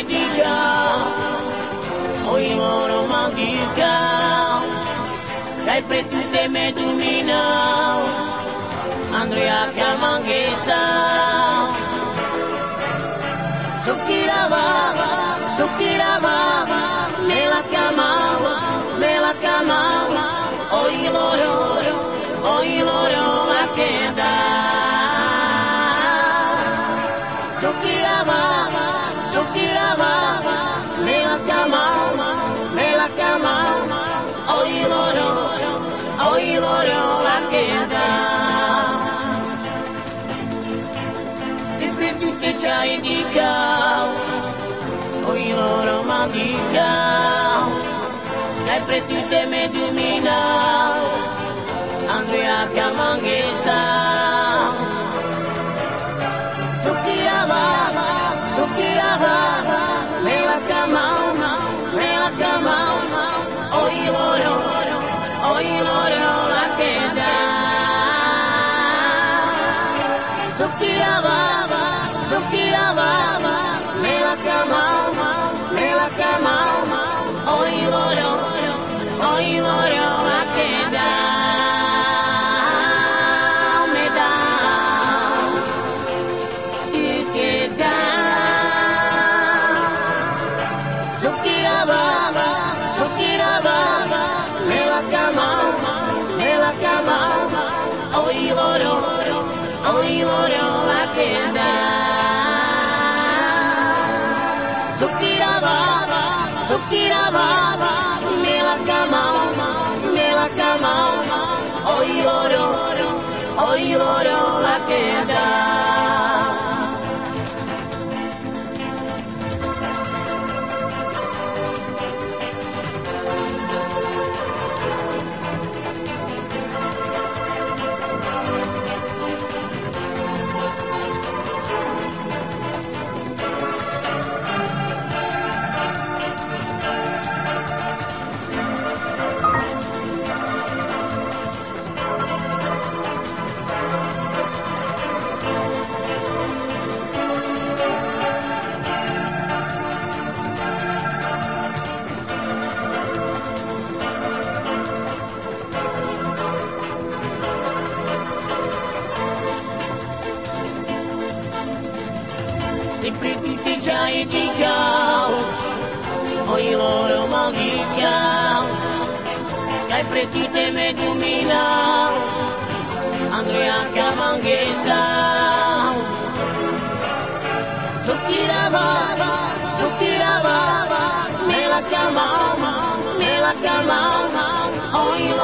indica Hoy oro mangica Dai pretu te me domina Andrea che manghesa Sukirava, sukirava Nella camava, nella camava oi oro, hoy oro a queda candidat Nepretute medumina Andrea Kamangesa tiraba sempre biteceği digal Ayılara malikan Kaybeti teme milano, Andrea Cavangesa Tutirava, tutirava Me la calmava, me la calmava loro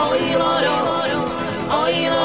Kamau, Mela Kamau,